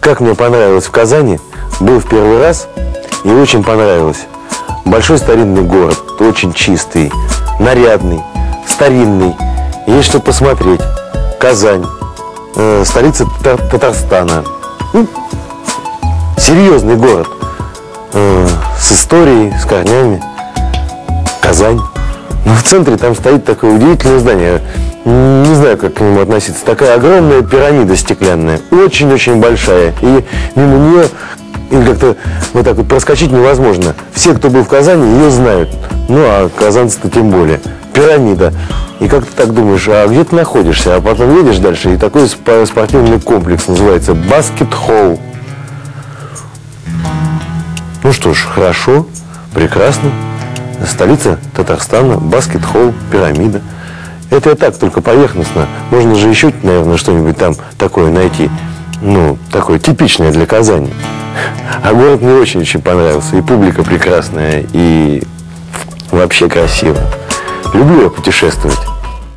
Как мне понравилось в Казани, был в первый раз и очень понравилось. Большой старинный город, очень чистый, нарядный, старинный. Есть что посмотреть. Казань, э, столица Та- Татарстана. Ну, серьезный город. Э, с историей, с корнями. Казань. Ну, в центре там стоит такое удивительное здание. Не знаю, как к нему относиться. Такая огромная пирамида стеклянная. Очень-очень большая. И мимо нее или как-то вот так вот проскочить невозможно. Все, кто был в Казани, ее знают. Ну, а казанцы-то тем более. Пирамида. И как ты так думаешь, а где ты находишься? А потом едешь дальше, и такой спортивный комплекс называется Баскет Холл. Ну что ж, хорошо, прекрасно. Столица Татарстана, баскет-холл, пирамида. Это я так, только поверхностно. Можно же еще, наверное, что-нибудь там такое найти. Ну, такое типичное для Казани. А город мне очень-очень понравился. И публика прекрасная, и вообще красиво. Люблю я путешествовать.